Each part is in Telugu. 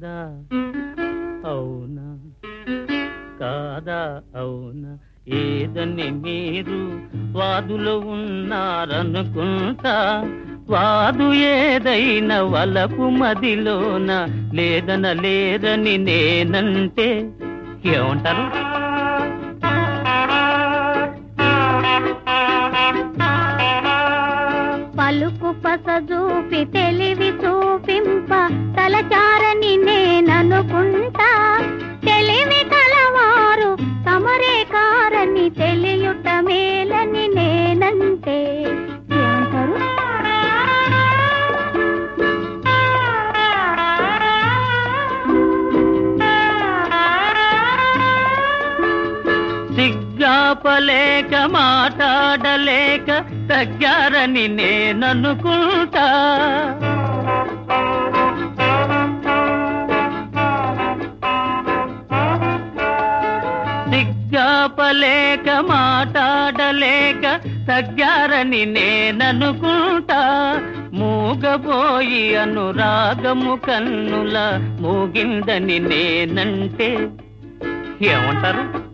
కాదా? అవునా? కాదా? అవునా? ఏదని మీరు వాదులో ఉన్నారనుకుంటా? వాదు ఏదైనా వలపు మదిలోన? లేదన లేదని నేనంటే ఏమంటారు? పసజూపి తెలివి చూపింప తలచారని నేననుకుంటా. తెలివి కలవారు తమరే కారని తెలియుట మేలని నేనంటే సిగ్గాపలేక మాట్లాడలే లేక తగ్గారని నేననుకుంటా. దిగ్గాపలేక మాట్లాడలేక తగ్గారని నేననుకుంటా. మూగబోయి అనురాగము కన్నుల మూగిందని నేనంటే ఏమంటారు?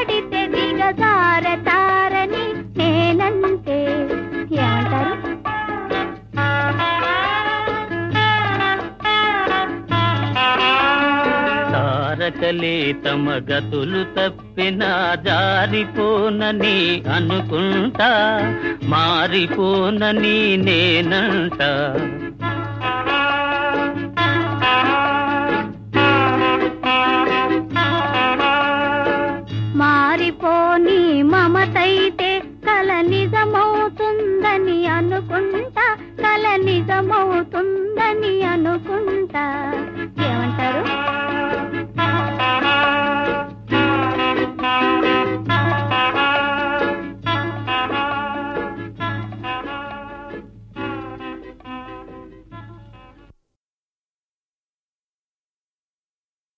పడితే దిగజార తారని నేనంటే ఏమంటారు తారకలే తమ గతులు తప్పిన జారిపోనని అనుకుంటా మారిపోనని నేనంటా. నీ మమతైతే కల నిజమవుతుందని అనుకుంటా కల నిజమవుతుందని అనుకుంటా.